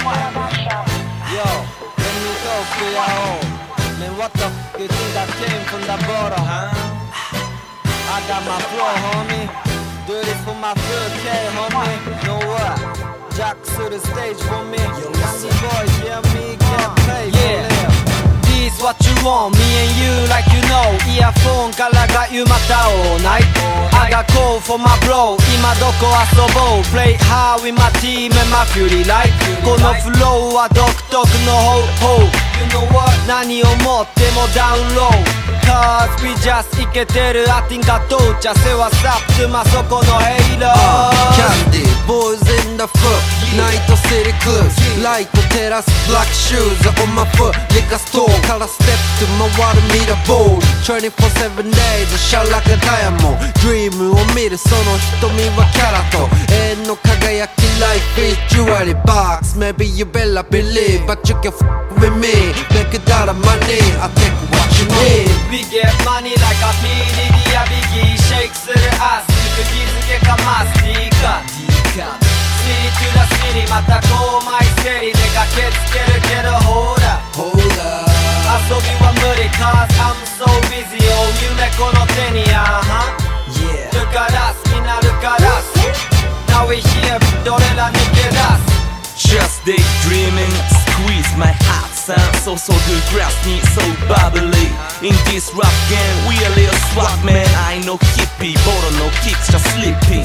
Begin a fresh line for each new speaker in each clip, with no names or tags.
Yo, when you talk to your own, man, what the f you think that came from the border, huh? I got my flow, homie. Do it for my 4K, homie. Know what? Jack to the stage for me. Young boys, yeah, me, get uh, paid. Yeah. This what you want, me and you like you know. Earphone からが湯また all night. I got call for my bro 今どこ遊ぼう Play hard with my team and my fury light このフローは独特の方法何をもってもダウンロー Cause we just イケてる I think I told ya 世話サップまそこのヘイラー
Candy, boys in the foot Night city clubs Light 照らす black shoes on my foot Liquor store からステップ回るミラーボール24-7 days shine like a diamond Dream を見るその瞳はキャラと永遠の輝き Life is jewelry box Maybe you better believe But you can f with me Make it out of money I take what you need
We get money like a PDD やビギーシェイクするアス肉気づけかますディーカシティ to the city またこうマイセリで駆けつけるけどほら
Hold up
daydreaming, squeeze my heart sound so so good grass me so bubbly In this rap game, we a little swap man I know hippie, bottle no kicks, just sleeping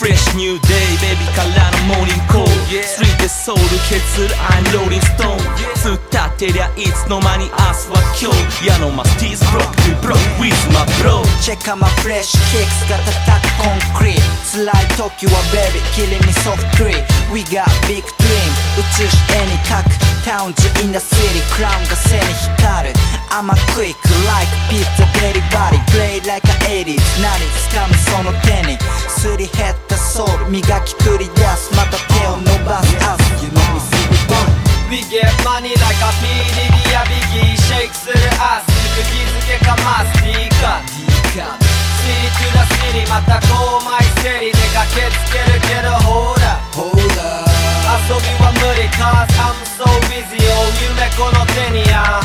Fresh new day, baby からの morning call Street でソウル削る I'm rolling stone 突っ立てりゃいつの間に明日は今日矢のマスティーズ broke to broke with my bro
Check out my fresh kicks が叩くコンクリート辛い時は baby killing me softly We got big dream 映し絵に描く Towns in the city クラウンが背に光る I'm a quick like pizza delivery Play like a 80s 何掴むその手にすり減ったソウル磨き繰り出すまた手を伸ばす Us You know me see the bone
We get money like a PDD やビギーシェイクするアス肉気づけかますディーカ City to the city またこうマイセリで駆けつけるけどほら遊びは so busy お夢この手にあ